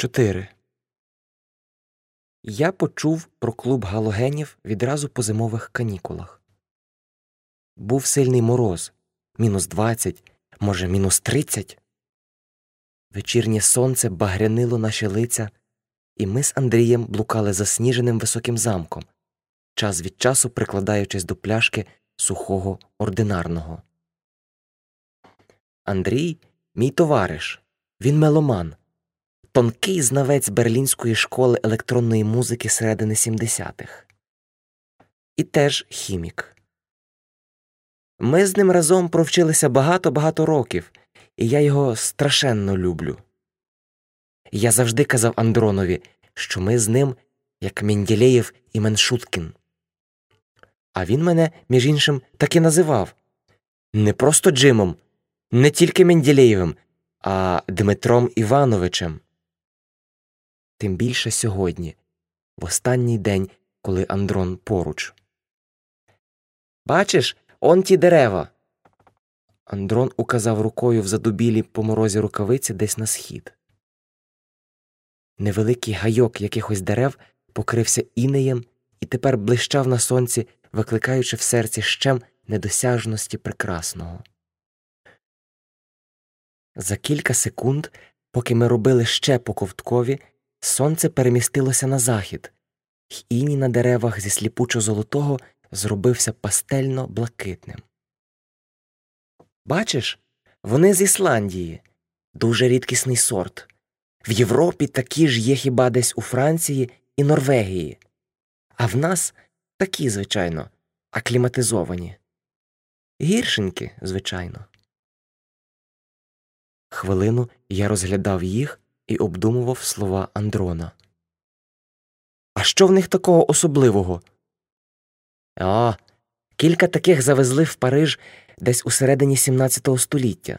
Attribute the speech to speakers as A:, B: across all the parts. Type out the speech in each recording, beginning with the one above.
A: 4. Я почув про клуб галогенів відразу по зимових канікулах. Був сильний мороз мінус 20, може, мінус 30. Вечірнє сонце багрянило наші лиця, і ми з Андрієм блукали засніженим високим замком, час від часу прикладаючись до пляшки сухого ординарного. Андрій мій товариш, він меломан тонкий знавець берлінської школи електронної музики середини 70-х. І теж хімік. Ми з ним разом провчилися багато-багато років, і я його страшенно люблю. Я завжди казав Андронові, що ми з ним, як Менділеєв і Меншуткін. А він мене, між іншим, так і називав не просто Джимом, не тільки Менділеєвим, а Дмитром Івановичем тим більше сьогодні, в останній день, коли Андрон поруч. Бачиш, он ті дерева. Андрон указав рукою в задубілі по морозі рукавиці десь на схід. Невеликий гайок якихось дерев покрився інеєм і тепер блищав на сонці, викликаючи в серці щем недосяжності прекрасного. За кілька секунд, поки ми робили ще по ковткові, Сонце перемістилося на захід, й іній на деревах зі сліпучо золотого зробився пастельно блакитним. Бачиш, вони з Ісландії, дуже рідкісний сорт. В Європі такі ж є хіба десь у Франції і Норвегії, а в нас такі, звичайно, акліматизовані. Гіршеньки, звичайно. Хвилину я розглядав їх і обдумував слова Андрона. А що в них такого особливого? А, кілька таких завезли в Париж десь у середині 17 століття.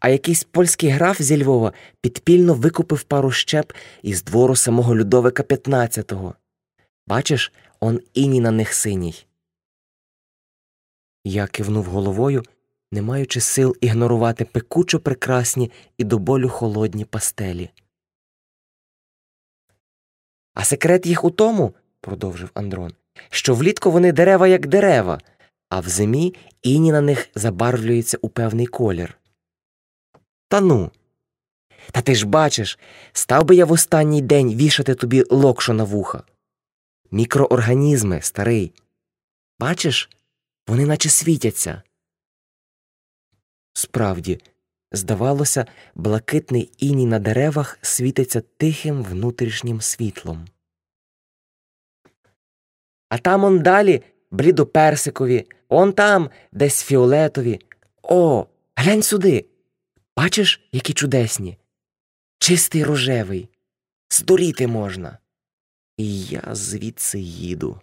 A: А якийсь польський граф зі Львова підпільно викупив пару щеп із двору самого Людовика XV. Бачиш, он іні на них синій. Я кивнув головою не маючи сил ігнорувати пекучо прекрасні і до болю холодні пастелі. А секрет їх у тому, продовжив Андрон, що влітку вони дерева як дерева, а в зимі іні на них забарвлюється у певний колір. Та ну. Та ти ж бачиш, став би я в останній день вішати тобі локшо на вуха. Мікроорганізми, старий. Бачиш, вони наче світяться. Справді, здавалося, блакитний іній на деревах світиться тихим внутрішнім світлом. А там он далі блідоперсикові, он там десь фіолетові. О, глянь сюди. Бачиш, які чудесні. Чистий рожевий. Здуріти можна. І я звідси їду.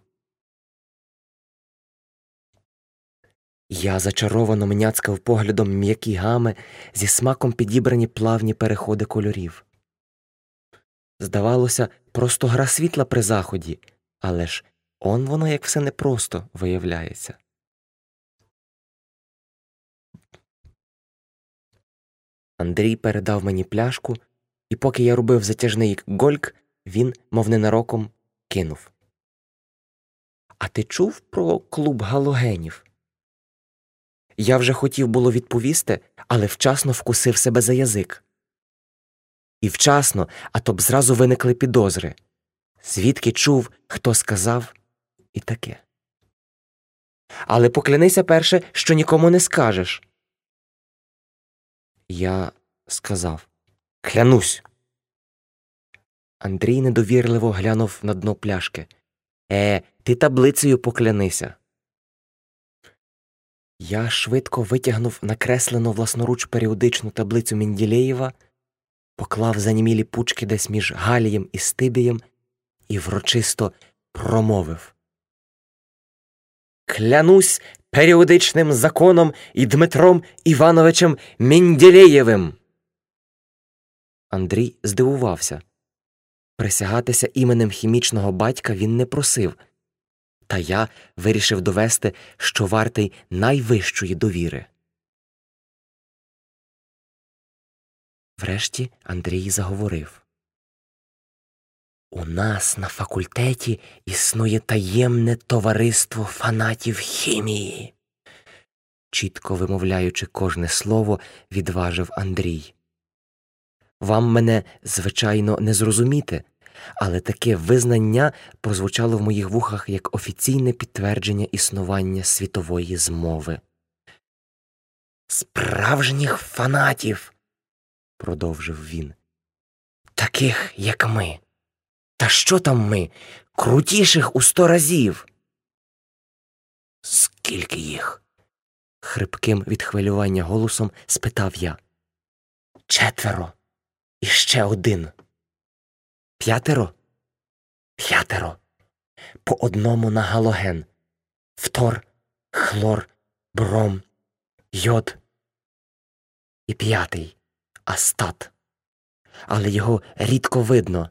A: Я зачаровано мняцькав поглядом м'які гами, зі смаком підібрані плавні переходи кольорів. Здавалося, просто гра світла при заході, але ж он воно як все непросто виявляється. Андрій передав мені пляшку, і поки я робив затяжний гольк, він, мов ненароком, кинув. А ти чув про клуб галогенів? Я вже хотів було відповісти, але вчасно вкусив себе за язик. І вчасно, а то б зразу виникли підозри звідки чув, хто сказав, і таке. Але поклянися перше, що нікому не скажеш. Я сказав Клянусь. Андрій недовірливо глянув на дно пляшки. Е, ти таблицею поклянися. Я швидко витягнув накреслену власноруч періодичну таблицю Менділеєва, поклав занімілі пучки десь між Галієм і Стибієм і врочисто промовив Клянусь періодичним законом і Дмитром Івановичем Менділеєвим. Андрій здивувався. Присягатися іменем хімічного батька він не просив. Та я вирішив довести, що вартий найвищої довіри. Врешті Андрій заговорив У нас на факультеті існує таємне товариство фанатів хімії, чітко вимовляючи кожне слово, відважив Андрій. Вам мене, звичайно, не зрозуміти, але таке визнання прозвучало в моїх вухах як офіційне підтвердження існування світової змови. Справжніх фанатів, продовжив він, таких, як ми. Та що там ми? Крутіших у сто разів. Скільки їх? хрипким від хвилювання голосом спитав я. Четверо. І ще один. П'ятеро? П'ятеро. По одному на галоген. Фтор, хлор, бром, йод. І п'ятий астат. Але його рідко видно.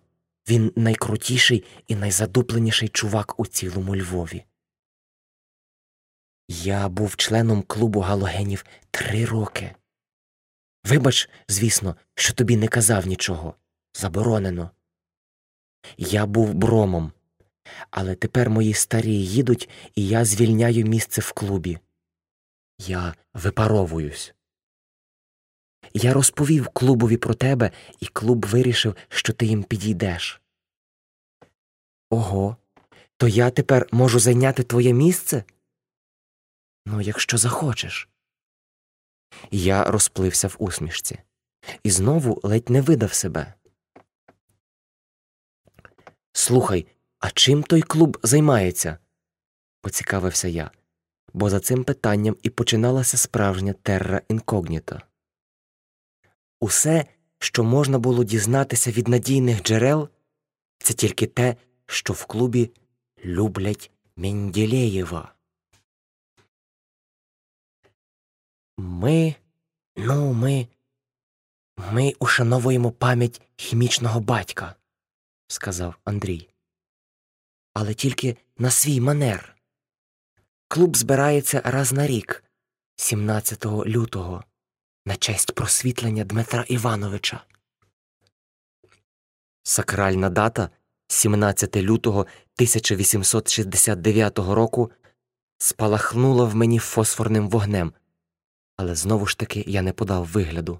A: Він найкрутіший і найзадупленіший чувак у цілому Львові. Я був членом клубу галогенів три роки. Вибач, звісно, що тобі не казав нічого. Заборонено. Я був бромом, але тепер мої старі їдуть, і я звільняю місце в клубі. Я випаровуюсь. Я розповів клубові про тебе, і клуб вирішив, що ти їм підійдеш. Ого, то я тепер можу зайняти твоє місце? Ну, якщо захочеш. Я розплився в усмішці і знову ледь не видав себе. Слухай, а чим той клуб займається? поцікавився я, бо за цим питанням і починалася справжня терра інкогніта. Усе, що можна було дізнатися від надійних джерел, це тільки те, що в клубі люблять Менділеєва. Ми, ну, ми, ми ушановуємо пам'ять хімічного батька, сказав Андрій. Але тільки на свій манер. Клуб збирається раз на рік, 17 лютого, на честь просвітлення Дмитра Івановича. Сакральна дата 17 лютого 1869 року спалахнула в мені фосфорним вогнем, але знову ж таки я не подав вигляду.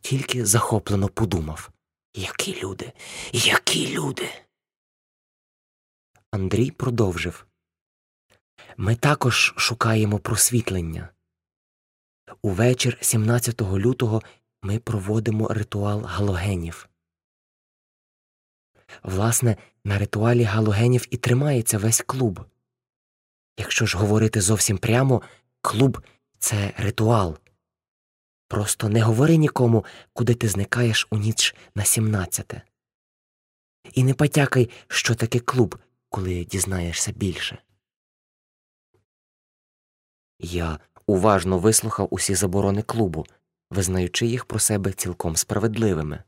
A: Тільки захоплено подумав Які люди, які люди. Андрій продовжив Ми також шукаємо просвітлення. Увечір 17 лютого ми проводимо ритуал галогенів. Власне, на ритуалі галогенів і тримається весь клуб. Якщо ж говорити зовсім прямо, клуб це ритуал. Просто не говори нікому, куди ти зникаєш у ніч на сімнадцяте. І не потякай, що таке клуб, коли дізнаєшся більше. Я уважно вислухав усі заборони клубу, визнаючи їх про себе цілком справедливими.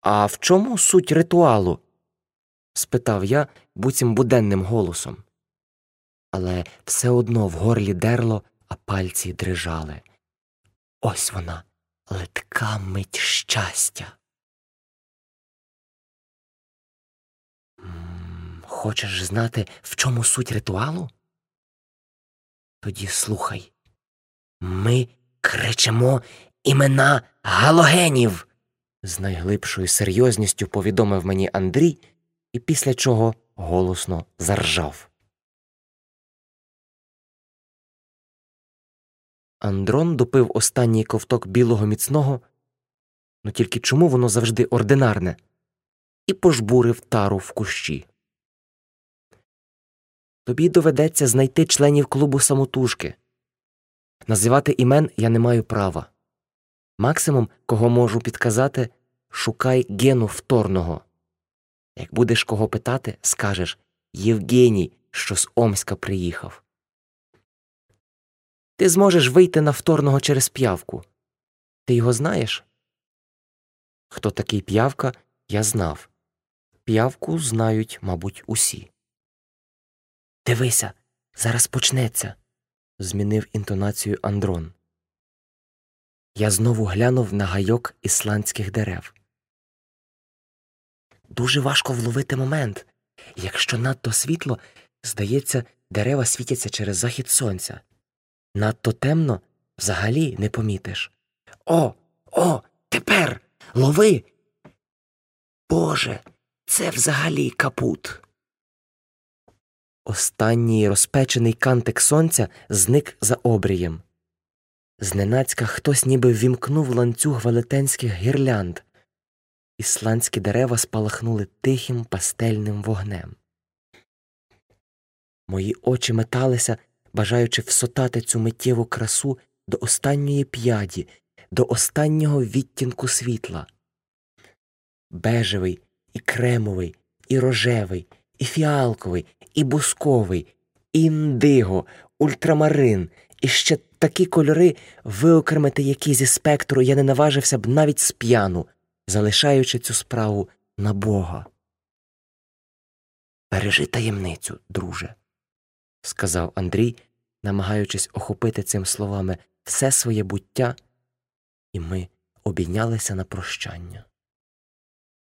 A: А в чому суть ритуалу? спитав я буцім буденним голосом. Але все одно в горлі дерло, а пальці дрижали. Ось вона, литка мить щастя. Хочеш знати, в чому суть ритуалу? Тоді слухай. Ми кричимо імена галогенів з найглибшою серйозністю повідомив мені Андрій, і після чого голосно заржав. Андрон допив останній ковток білого міцного, ну тільки чому воно завжди ординарне, і пожбурив тару в кущі. Тобі доведеться знайти членів клубу самотужки. Називати імен я не маю права. Максимум, кого можу підказати, шукай гену вторного. Як будеш кого питати, скажеш Євгеній, що з Омська приїхав. Ти зможеш вийти на вторного через п'явку. Ти його знаєш? Хто такий п'явка, я знав. П'явку знають, мабуть, усі. Дивися, зараз почнеться, змінив інтонацію Андрон. Я знову глянув на гайок ісландських дерев. дуже важко вловити момент. Якщо надто світло, здається, дерева світяться через захід сонця. Надто темно взагалі не помітиш. О, о, тепер лови. Боже, це взагалі капут. Останній розпечений кантик сонця зник за обрієм. Зненацька хтось ніби ввімкнув ланцюг велетенських гірлянд. Ісландські дерева спалахнули тихим пастельним вогнем. Мої очі металися, бажаючи всотати цю миттєву красу до останньої п'яді, до останнього відтінку світла. Бежевий, і кремовий, і рожевий, і фіалковий, і бусковий, і індиго, ультрамарин, і ще такі кольори, виокремити які зі спектру я не наважився б навіть з п'яну, залишаючи цю справу на Бога. Бережи таємницю, друже, сказав Андрій, намагаючись охопити цим словами все своє буття, і ми обійнялися на прощання.